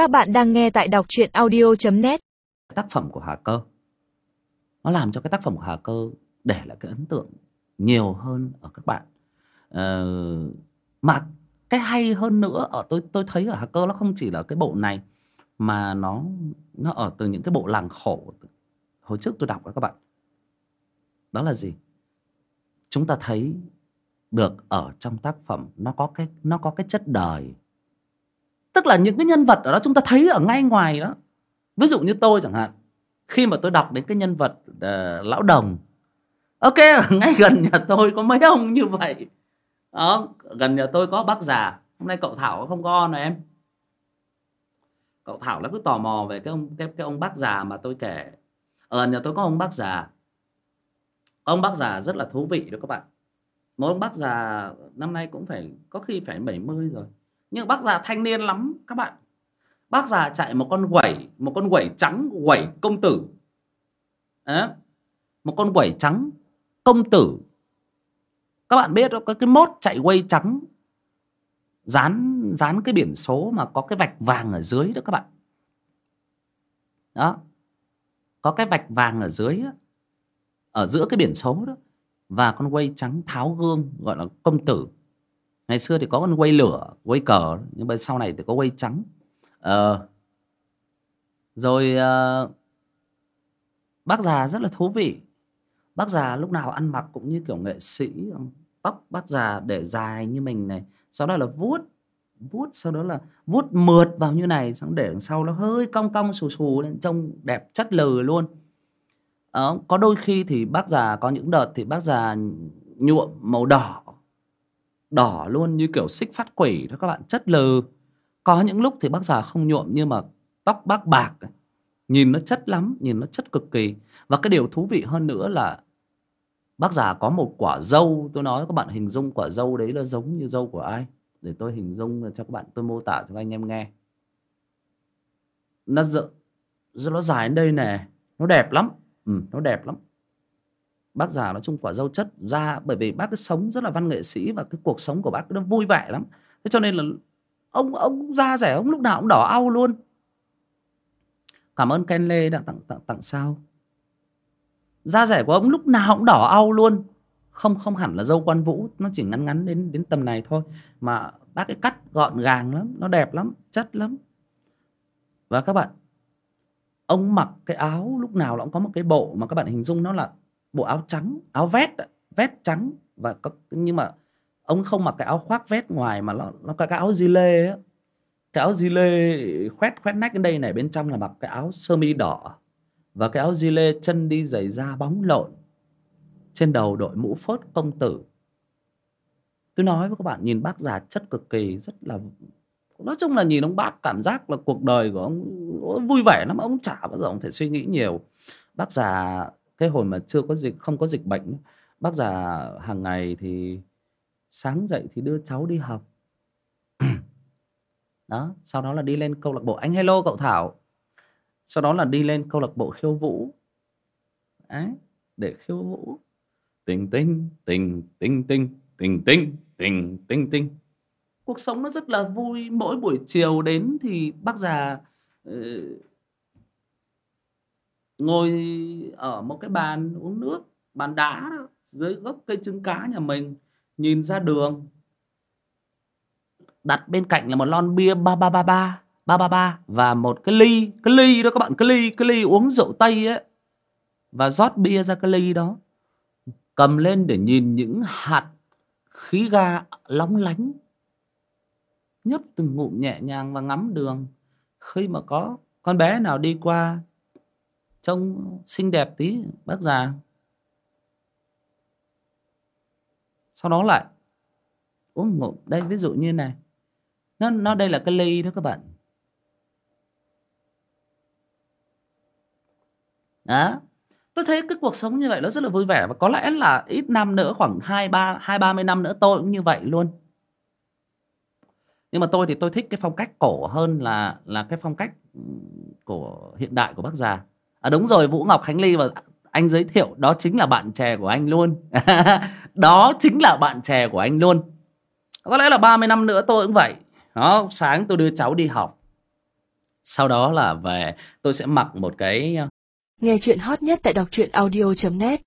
Các bạn đang nghe tại đọc truyện audio.net tác phẩm của Hà Cơ. Nó làm cho cái tác phẩm của Hà Cơ để lại cái ấn tượng nhiều hơn ở các bạn. Ờ, mà cái hay hơn nữa ở tôi tôi thấy ở Hà Cơ nó không chỉ là cái bộ này mà nó nó ở từ những cái bộ làng khổ hồi trước tôi đọc đó các bạn. Đó là gì? Chúng ta thấy được ở trong tác phẩm nó có cái nó có cái chất đời tức là những cái nhân vật ở đó chúng ta thấy ở ngay ngoài đó. Ví dụ như tôi chẳng hạn khi mà tôi đọc đến cái nhân vật uh, lão đồng ok ngay gần nhà tôi có mấy ông như vậy. Đó gần nhà tôi có bác già hôm nay cậu thảo không có này em. Cậu thảo nó cứ tò mò về cái ông cái, cái ông bác già mà tôi kể. Ở nhà tôi có ông bác già. Ông bác già rất là thú vị đó các bạn. Một ông bác già năm nay cũng phải có khi phải 70 rồi nhưng bác già thanh niên lắm các bạn. Bác già chạy một con quẩy một con quẩy trắng quẩy công tử. À, một con quẩy trắng công tử. Các bạn biết có cái mốt chạy quay trắng. Dán dán cái biển số mà có cái vạch vàng ở dưới đó các bạn. Đó. Có cái vạch vàng ở dưới đó, ở giữa cái biển số đó. Và con quay trắng tháo gương gọi là công tử ngày xưa thì có con quay lửa quay cờ nhưng mà sau này thì có quay trắng. Ờ, rồi uh, bác già rất là thú vị. Bác già lúc nào ăn mặc cũng như kiểu nghệ sĩ tóc bác già để dài như mình này sau đó là vuốt vuốt sau đó là vuốt mượt vào như này xong để đằng sau nó hơi cong cong xù xù lên trông đẹp chất lừ luôn. Ờ, có đôi khi thì bác già có những đợt thì bác già nhuộm màu đỏ đỏ luôn như kiểu xích phát quỷ đó các bạn chất lừ có những lúc thì bác già không nhuộm nhưng mà tóc bác bạc nhìn nó chất lắm nhìn nó chất cực kỳ. Và cái điều thú vị hơn nữa là bác già có một quả dâu. Tôi nói các bạn hình dung quả dâu đấy là giống như dâu của ai? Để tôi hình dung cho các bạn tôi mô tả cho anh em nghe. Nó dự nó dài đến đây nè. Nó đẹp lắm. Ừ, nó đẹp lắm bác già nói chung quả dâu chất ra, bởi vì bác cứ sống rất là văn nghệ sĩ và cái cuộc sống của bác nó vui vẻ lắm. Thế cho nên là ông ông da rẻ, ông lúc nào cũng đỏ au luôn. Cảm ơn ken lê đã tặng tặng tặng sao. Da rẻ của ông lúc nào cũng đỏ au luôn. Không không hẳn là dâu quan vũ, nó chỉ ngắn ngắn đến đến tầm này thôi. Mà bác cái cắt gọn gàng lắm, nó đẹp lắm, chất lắm. Và các bạn, ông mặc cái áo lúc nào nó cũng có một cái bộ mà các bạn hình dung nó là bộ áo trắng, áo vét vét trắng và có, nhưng mà ông không mặc cái áo khoác vét ngoài mà nó nó có cái áo di lê á cái áo di lê khoét khoét nách đến đây này, bên trong là mặc cái áo sơ mi đỏ và cái áo di lê chân đi giày da bóng lộn trên đầu đội mũ phớt công tử. Tôi nói với các bạn, nhìn bác già chất cực kỳ, rất là, nói chung là nhìn ông bác cảm giác là cuộc đời của ông, vui vẻ lắm, ông chả bao giờ ông phải suy nghĩ nhiều. Bác già cái hồi mà chưa có dịch không có dịch bệnh bác già hàng ngày thì sáng dậy thì đưa cháu đi học. Đó sau đó là đi lên câu lạc bộ. Anh hello cậu thảo. Sau đó là đi lên câu lạc bộ khiêu vũ. Đấy để khiêu vũ. Tình tinh tình tinh tinh tình tinh tình tinh tinh. Cuộc sống nó rất là vui. Mỗi buổi chiều đến thì bác già uh, ngồi ở một cái bàn uống nước bàn đá đó, dưới gốc cây trứng cá nhà mình nhìn ra đường. Đặt bên cạnh là một lon bia ba ba ba ba ba ba ba và một cái ly cái ly đó các bạn cái ly cái ly uống rượu tây ấy. Và rót bia ra cái ly đó. Cầm lên để nhìn những hạt khí ga lóng lánh nhấp từng ngụm nhẹ nhàng và ngắm đường. Khi mà có con bé nào đi qua trông xinh đẹp tí, bác già. Sau đó lại uống ngụm đây, ví dụ như này, nó nó đây là cái ly đó các bạn. Đó, tôi thấy cái cuộc sống như vậy nó rất là vui vẻ và có lẽ là ít năm nữa, khoảng hai, ba hai, ba mươi năm nữa tôi cũng như vậy luôn. Nhưng mà tôi thì tôi thích cái phong cách cổ hơn là là cái phong cách của hiện đại của bác già à đúng rồi, vũ ngọc khánh ly và anh giới thiệu, đó chính là bạn trẻ của anh luôn. Đó chính là bạn trẻ của anh luôn. Có lẽ là 30 năm nữa tôi cũng vậy. Đó, sáng tôi đưa cháu đi học. Sau đó là về, tôi sẽ mặc một cái, Nghe chuyện hot nhất tại đọc truyện audio.net